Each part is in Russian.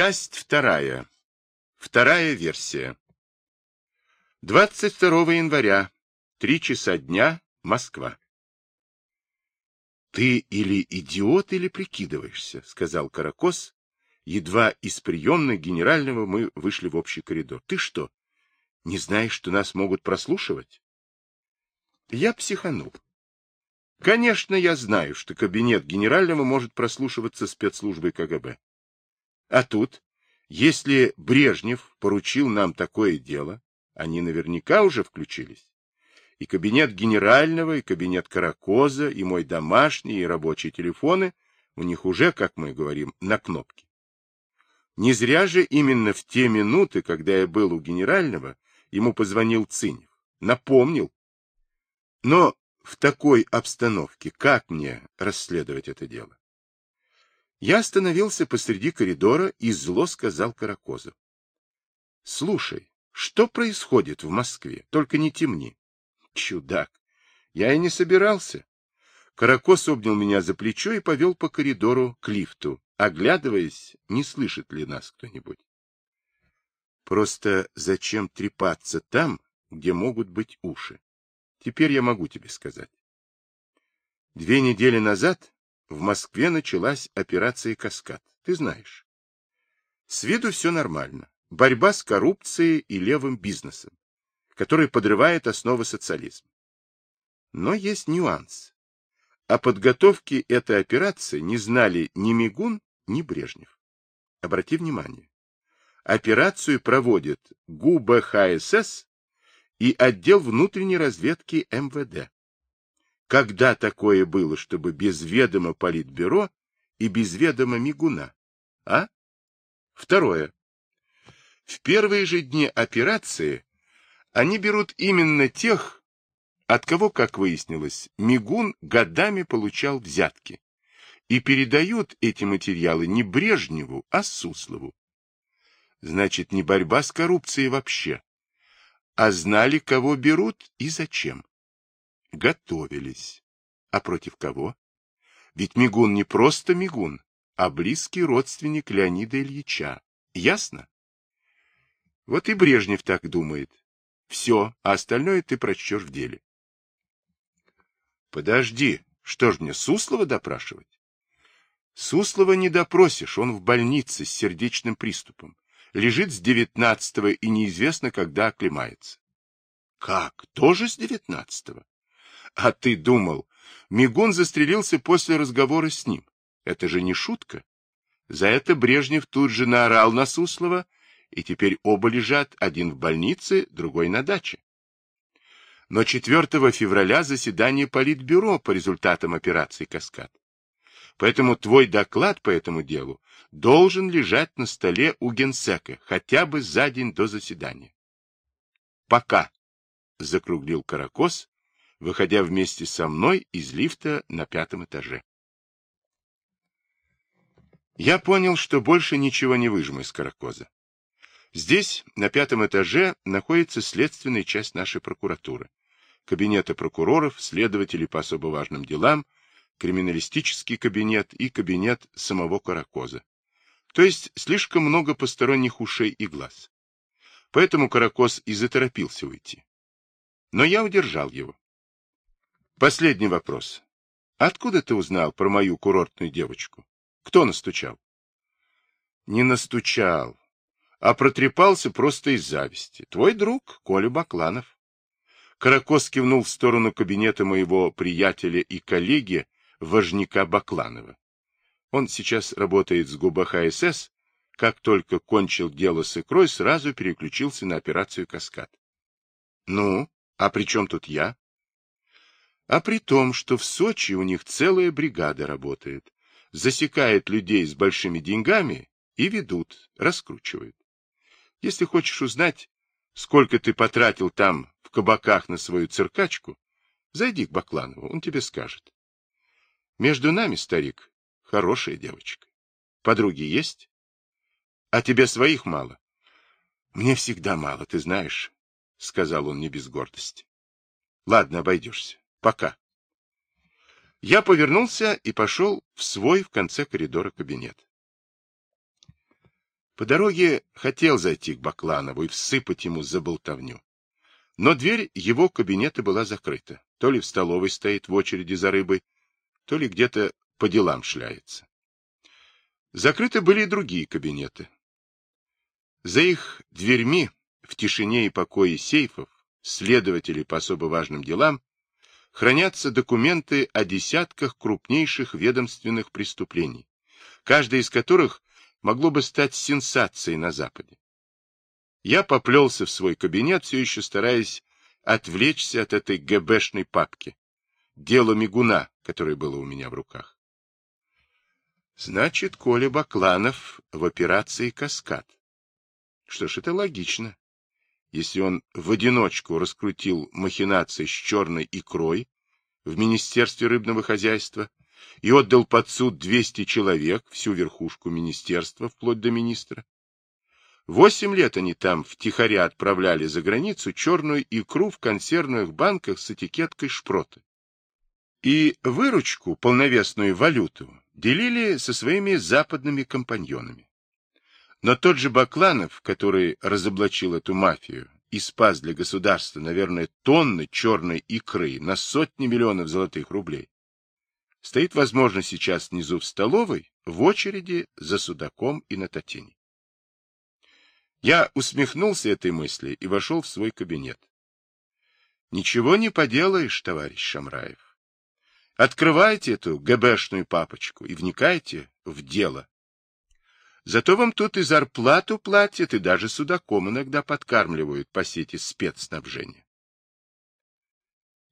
Часть вторая. Вторая версия. 22 января. Три часа дня. Москва. «Ты или идиот, или прикидываешься», — сказал Каракос. Едва из приемной генерального мы вышли в общий коридор. «Ты что, не знаешь, что нас могут прослушивать?» Я психанул. Конечно, я знаю, что кабинет генерального может прослушиваться спецслужбой КГБ. А тут, если Брежнев поручил нам такое дело, они наверняка уже включились. И кабинет генерального, и кабинет Каракоза, и мой домашний, и рабочие телефоны у них уже, как мы говорим, на кнопке. Не зря же именно в те минуты, когда я был у генерального, ему позвонил Цинев. Напомнил. Но в такой обстановке как мне расследовать это дело? Я остановился посреди коридора и зло сказал Каракозов. — Слушай, что происходит в Москве? Только не темни. Чудак. Я и не собирался. Каракос обнял меня за плечо и повел по коридору к лифту, оглядываясь, не слышит ли нас кто-нибудь. Просто зачем трепаться там, где могут быть уши? Теперь я могу тебе сказать. Две недели назад в Москве началась операция «Каскад». Ты знаешь. С виду все нормально. Борьба с коррупцией и левым бизнесом, который подрывает основы социализма. Но есть нюанс. О подготовке этой операции не знали ни Мигун, ни Брежнев. Обрати внимание. Операцию проводят ГУБХСС и отдел внутренней разведки МВД. Когда такое было, чтобы без ведома политбюро и без ведома мигуна? А? Второе. В первые же дни операции они берут именно тех, от кого, как выяснилось, Мигун годами получал взятки, и передают эти материалы не Брежневу, а Суслову. Значит, не борьба с коррупцией вообще, а знали, кого берут и зачем. Готовились. А против кого? Ведь Мигун не просто Мигун, а близкий родственник Леонида Ильича. Ясно? Вот и Брежнев так думает. Все, а остальное ты прочтешь в деле. Подожди, что ж мне, Суслова допрашивать? Суслова не допросишь, он в больнице с сердечным приступом. Лежит с девятнадцатого и неизвестно, когда оклемается. Как? Тоже с девятнадцатого? А ты думал, Мигун застрелился после разговора с ним. Это же не шутка. За это Брежнев тут же наорал на Суслова, и теперь оба лежат, один в больнице, другой на даче. Но 4 февраля заседание Политбюро по результатам операции «Каскад». Поэтому твой доклад по этому делу должен лежать на столе у генсека хотя бы за день до заседания. Пока, — закруглил Каракос, выходя вместе со мной из лифта на пятом этаже. Я понял, что больше ничего не выжму из Каракоза. Здесь, на пятом этаже, находится следственная часть нашей прокуратуры. Кабинеты прокуроров, следователей по особо важным делам, криминалистический кабинет и кабинет самого Каракоза. То есть слишком много посторонних ушей и глаз. Поэтому Каракоз и заторопился уйти. Но я удержал его. Последний вопрос. Откуда ты узнал про мою курортную девочку? Кто настучал? Не настучал, а протрепался просто из зависти. Твой друг, Коля Бакланов. Каракос кивнул в сторону кабинета моего приятеля и коллеги, Важняка Бакланова. Он сейчас работает с ГУБХСС, как только кончил дело с икрой, сразу переключился на операцию «Каскад». Ну, а при чем тут я? А при том, что в Сочи у них целая бригада работает, засекает людей с большими деньгами и ведут, раскручивают. Если хочешь узнать, сколько ты потратил там в кабаках на свою циркачку, зайди к Бакланову, он тебе скажет. Между нами, старик, хорошая девочка. Подруги есть? А тебе своих мало? Мне всегда мало, ты знаешь, — сказал он не без гордости. Ладно, обойдешься. Пока. Я повернулся и пошел в свой в конце коридора кабинет. По дороге хотел зайти к Бакланову и всыпать ему за болтовню. Но дверь его кабинета была закрыта. То ли в столовой стоит в очереди за рыбой, то ли где-то по делам шляется. Закрыты были и другие кабинеты. За их дверьми, в тишине и покое сейфов, следователей по особо важным делам, хранятся документы о десятках крупнейших ведомственных преступлений, каждое из которых могло бы стать сенсацией на Западе. Я поплелся в свой кабинет, все еще стараясь отвлечься от этой ГБшной папки. Дело мигуна, которое было у меня в руках. Значит, Коля Бакланов в операции «Каскад». Что ж, это логично. Если он в одиночку раскрутил махинации с черной икрой в Министерстве рыбного хозяйства и отдал под суд 200 человек, всю верхушку министерства, вплоть до министра, Восемь лет они там втихаря отправляли за границу черную икру в консервных банках с этикеткой шпроты. И выручку, полновесную валюту, делили со своими западными компаньонами. Но тот же Бакланов, который разоблачил эту мафию и спас для государства, наверное, тонны черной икры на сотни миллионов золотых рублей, стоит, возможно, сейчас внизу в столовой в очереди за судаком и на татине. Я усмехнулся этой мысли и вошел в свой кабинет. Ничего не поделаешь, товарищ Шамраев. Открывайте эту ГБшную папочку и вникайте в дело. Зато вам тут и зарплату платят, и даже судаком иногда подкармливают по сети спецснабжения.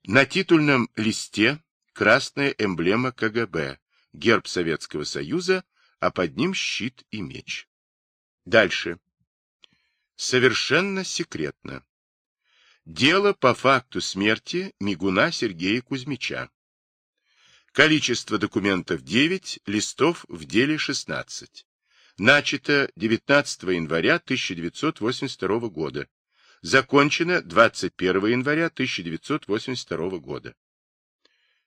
На титульном листе красная эмблема КГБ, герб Советского Союза, а под ним щит и меч. Дальше. Совершенно секретно. Дело по факту смерти Мигуна Сергея Кузьмича. Количество документов 9, листов в деле 16. Начато 19 января 1982 года. Закончено 21 января 1982 года.